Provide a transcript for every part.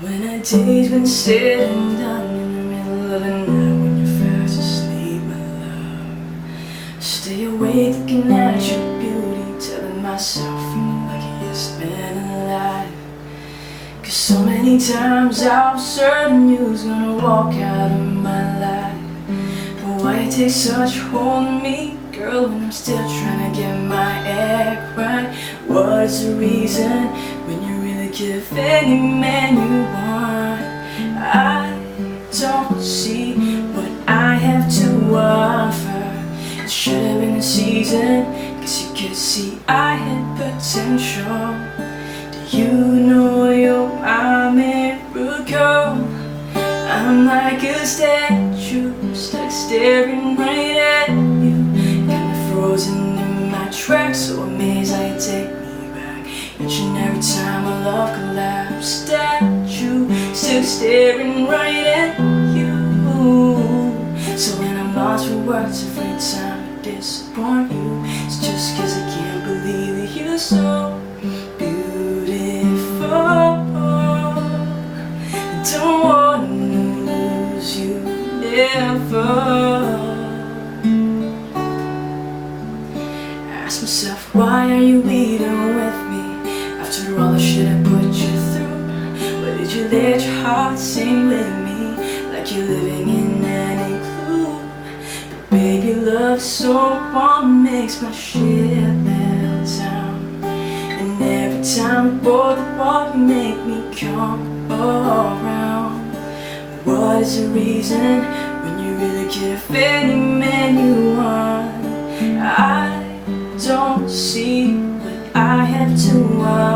When our days been said and done in the middle of the night when you're fast asleep, my love. Stay awake looking at your beauty, telling myself I'm the luckiest man alive. Cause so many times I was certain you was gonna walk out of my life. But why you take such hold on me, girl, when I'm still trying to get my act right? What is the reason when you really give any man you want? I don't see what I have to offer. It should have been the season, cause you could see I had potential. Do you know you're my miracle? I'm like a statue, stuck staring right at you. Kinda frozen in my tracks, so amazed I take. Each and every time I love collapse, statue, still staring right at you. So when I'm lost for words every time I disappoint you, it's just cause I can't believe that you're so beautiful. I don't wanna lose you ever. Ask myself, why are you leading with me? After all the shit I put you through, why did you let your heart sing with me? Like you're living in an igloo. But baby, love so warm makes my shit melt down. And every time we board the wall, you make me come around. What is the reason when you really give any man you want? I don't see what I have to offer.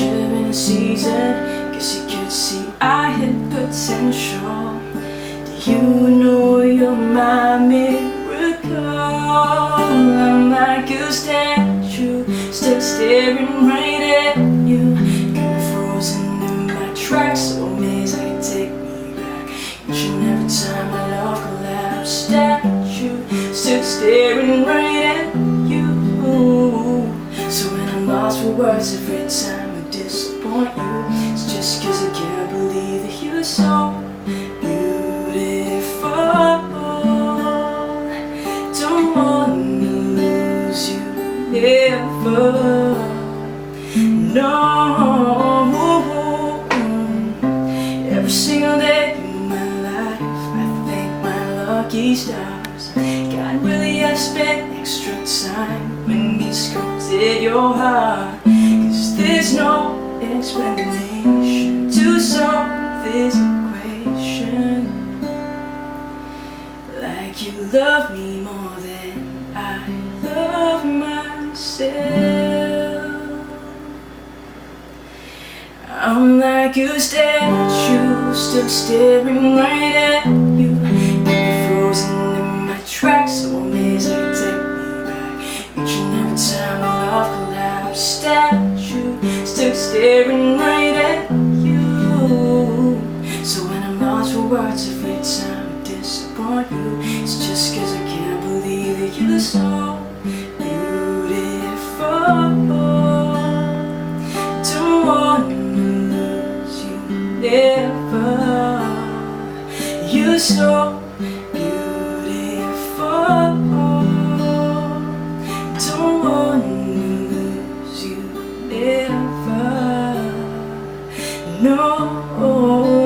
Should have been a season, guess you could see I had potential. Do you know you're my miracle? I'm like a statue, stuck staring right at you. Kinda frozen in my tracks, so amazed how you take me back. Each and every time I love collapse, statue, stuck staring right at you. So when I'm lost for words every time I disappoint you, it's just cause I can't believe that you're so beautiful. Don't wanna lose you ever. No. Every single day in my life, I thank my lucky stars. God really has spent extra time when He sculpted your heart. There's no explanation to solve this equation. Like you love me more than I love myself. I'm like a statue, still staring right at words every time I disappoint you, it's just cause I can't believe that you're so beautiful. Don't wanna lose you ever. You're so beautiful. Don't wanna lose you ever. No.